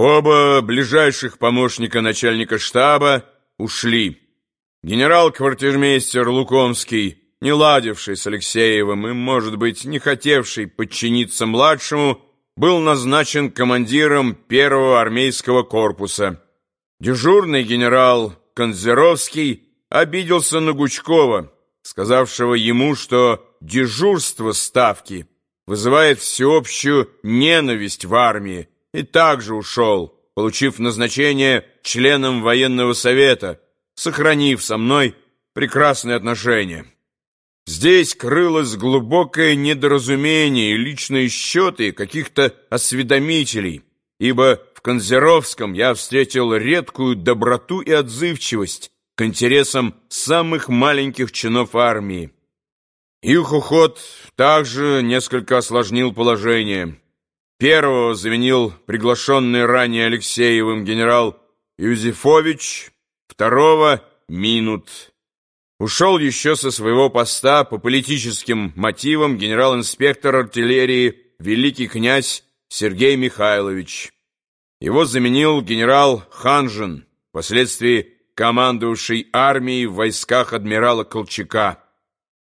Оба ближайших помощника начальника штаба ушли. Генерал-квартирмейстер Лукомский, не ладивший с Алексеевым и, может быть, не хотевший подчиниться младшему, был назначен командиром первого армейского корпуса. Дежурный генерал Конзеровский обиделся на Гучкова, сказавшего ему, что дежурство ставки вызывает всеобщую ненависть в армии, и также ушел, получив назначение членом военного совета, сохранив со мной прекрасные отношения. Здесь крылось глубокое недоразумение и личные счеты каких-то осведомителей, ибо в Конзеровском я встретил редкую доброту и отзывчивость к интересам самых маленьких чинов армии. Их уход также несколько осложнил положение. Первого заменил приглашенный ранее Алексеевым генерал Юзефович, второго — Минут. Ушел еще со своего поста по политическим мотивам генерал-инспектор артиллерии великий князь Сергей Михайлович. Его заменил генерал Ханжин, впоследствии командовавший армией в войсках адмирала Колчака.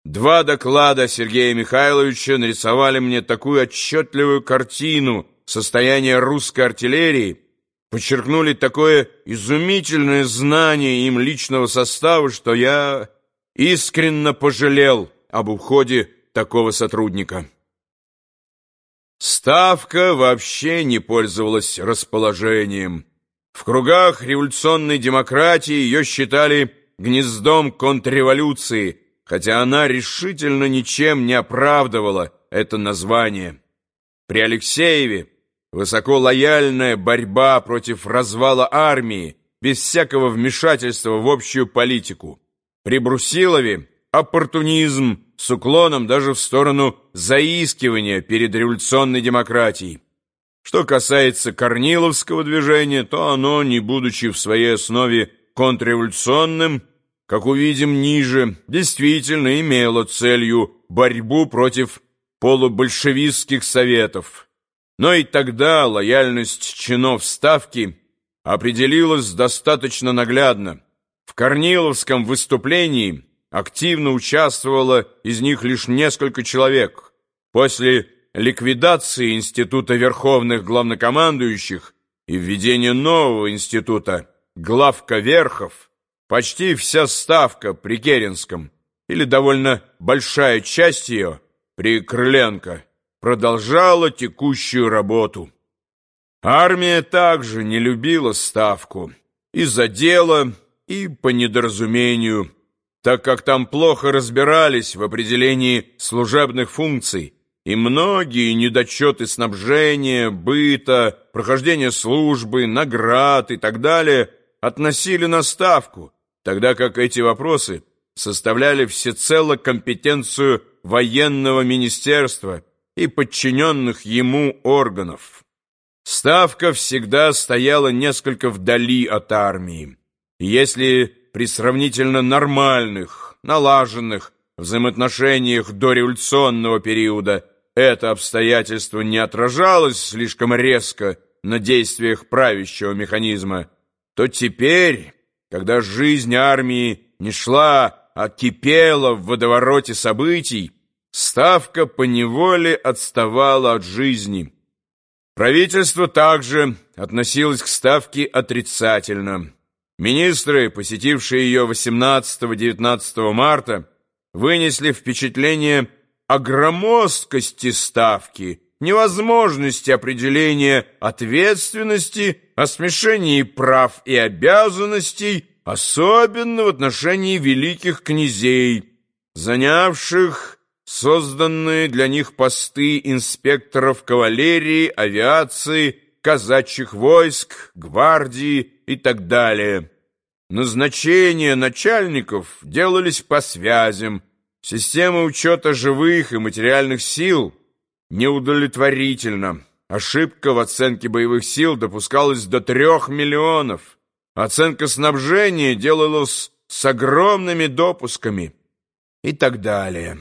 Два доклада Сергея Михайловича нарисовали мне такую отчетливую картину состояния русской артиллерии, подчеркнули такое изумительное знание им личного состава, что я искренне пожалел об уходе такого сотрудника. Ставка вообще не пользовалась расположением. В кругах революционной демократии ее считали гнездом контрреволюции – хотя она решительно ничем не оправдывала это название. При Алексееве высоко лояльная борьба против развала армии, без всякого вмешательства в общую политику. При Брусилове оппортунизм с уклоном даже в сторону заискивания перед революционной демократией. Что касается Корниловского движения, то оно, не будучи в своей основе контрреволюционным, как увидим ниже, действительно имела целью борьбу против полубольшевистских советов. Но и тогда лояльность чинов Ставки определилась достаточно наглядно. В Корниловском выступлении активно участвовало из них лишь несколько человек. После ликвидации Института Верховных Главнокомандующих и введения нового института главка Верхов Почти вся ставка при Керенском, или довольно большая часть ее при Крыленко, продолжала текущую работу. Армия также не любила ставку из-за дела и по недоразумению, так как там плохо разбирались в определении служебных функций, и многие недочеты снабжения, быта, прохождения службы, наград и так далее относили на ставку – тогда как эти вопросы составляли всецело компетенцию военного министерства и подчиненных ему органов. Ставка всегда стояла несколько вдали от армии. Если при сравнительно нормальных, налаженных взаимоотношениях до революционного периода это обстоятельство не отражалось слишком резко на действиях правящего механизма, то теперь когда жизнь армии не шла, а кипела в водовороте событий, ставка поневоле отставала от жизни. Правительство также относилось к ставке отрицательно. Министры, посетившие ее 18-19 марта, вынесли впечатление о громоздкости ставки, невозможности определения ответственности, о смешении прав и обязанностей, особенно в отношении великих князей, занявших созданные для них посты инспекторов кавалерии, авиации, казачьих войск, гвардии и так далее. Назначения начальников делались по связям, система учета живых и материальных сил – неудовлетворительно. Ошибка в оценке боевых сил допускалась до трех миллионов. Оценка снабжения делалась с огромными допусками и так далее.